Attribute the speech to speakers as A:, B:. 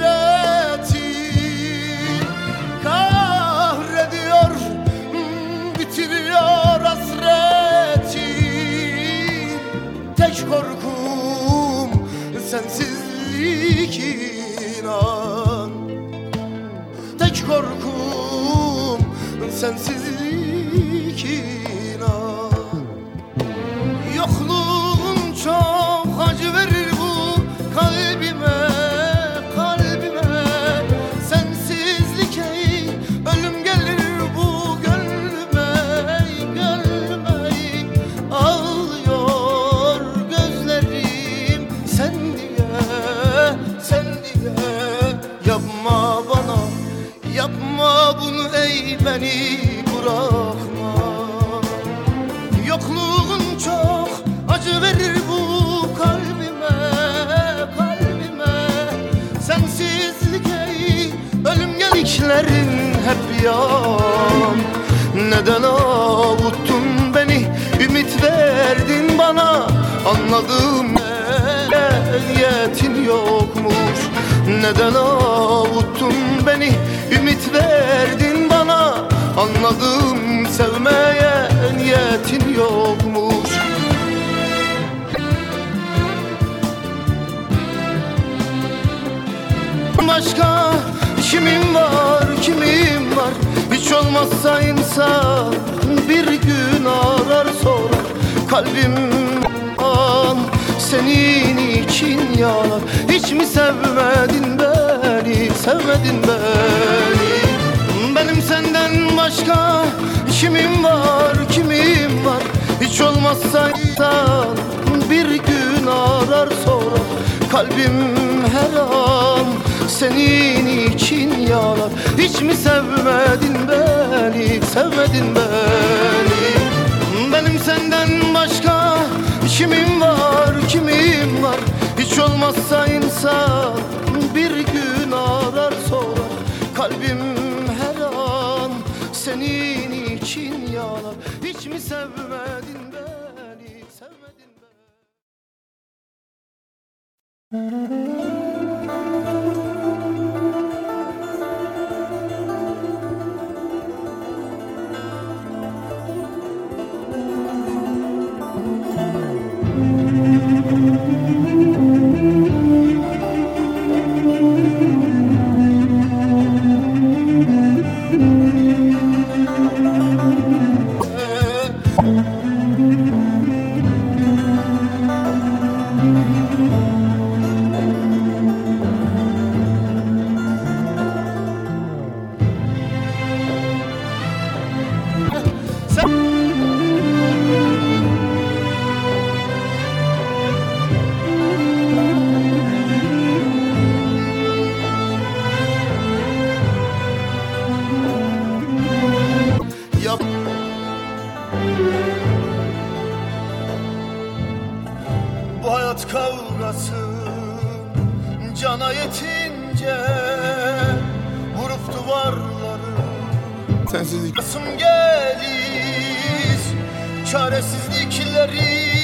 A: hasretin kahrediyor bitiriyor hasretin tek korkum sensizlik inan. Tek korkum sensizlik inan. Bunu ey beni bırakma. Yokluğun çok acı verir bu kalbime, kalbime. Sensizlik ey ölüm geliklerin hep yan. Neden avuttun beni, ümit verdin bana. Anladım niyetin yokmuş. Neden avuttun beni, ümit verdin bana. Anladım sevmeye niyetin yokmuş. Başka kimim var kimim var? Hiç olmazsa insan bir gün arar sorar. Kalbim an senin için yanar. Hiç mi sevmedin sevmedin beni. Benim senden başka kimim var kimim var? Hiç olmazsa insan bir gün arar sorar Kalbim her an senin için yanar. Hiç mi sevmedin beni? Sevmedin beni. Benim senden başka kimim var kimim var? Hiç olmazsa insan Mi sevmedin beni sevmedin beni Bu hayat kavgası Cana yetince Vurup duvarları
B: Sensizlik.
A: Kasım Çaresizlikleri